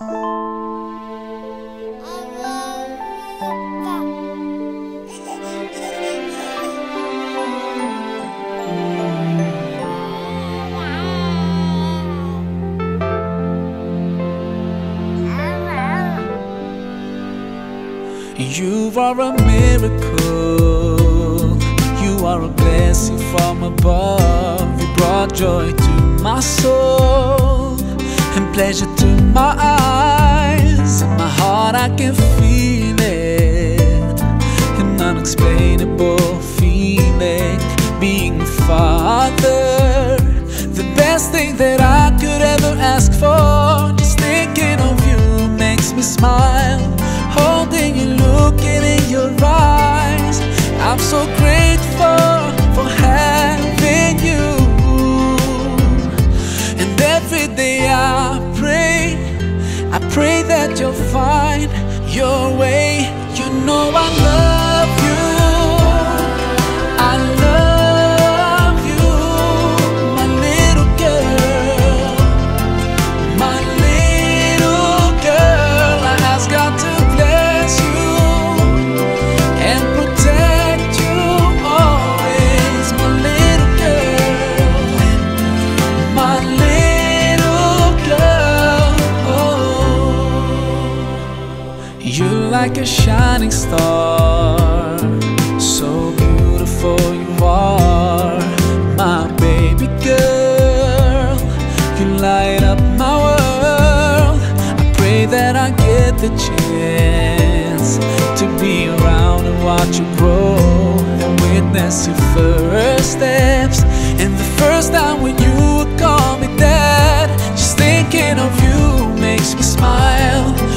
Hmm. You are a miracle. You are a blessing from above. You brought joy to my soul and pleasure to my eyes. In my heart, I can feel it. An unexplainable feeling. Being a father, the best thing that I could ever ask for. That you'll find your way. You know I love You're like a shining star, so beautiful you are, my baby girl. You light up my world. I pray that I get the chance to be around and watch you grow and witness your first steps. And the first time when you would call me dad, just thinking of you makes me smile.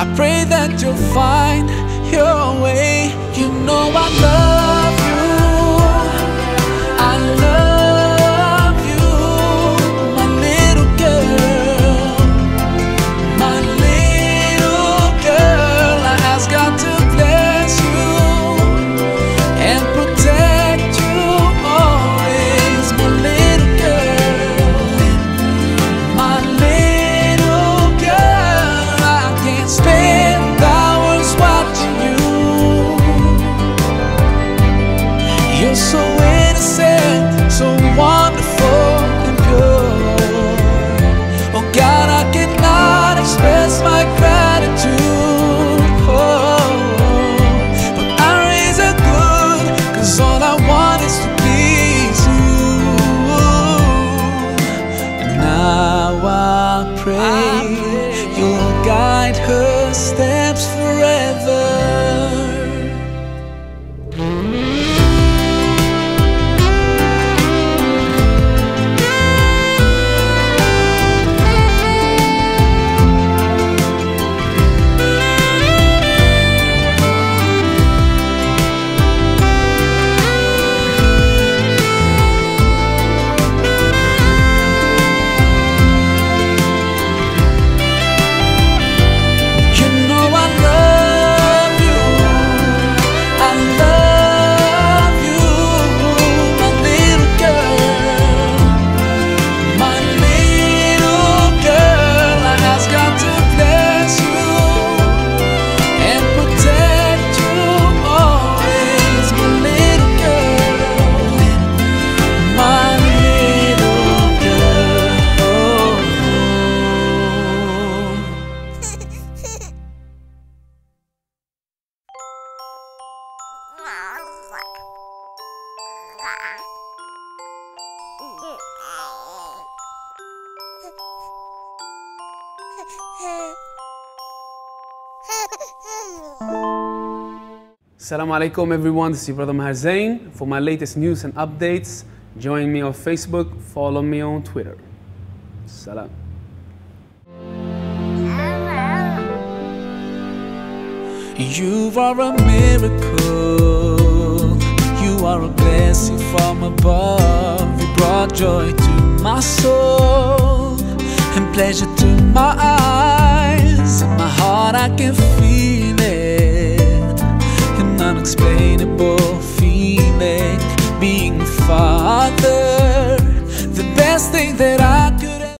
I pray that you'll find your way. You know I love Assalamu alaikum everyone, this is your brother Maher Zain. For my latest news and updates, join me on Facebook, follow me on Twitter. Salam. You are a miracle. Are a blessing from above. You brought joy to my soul and pleasure to my eyes. In my heart, I can feel it. An unexplainable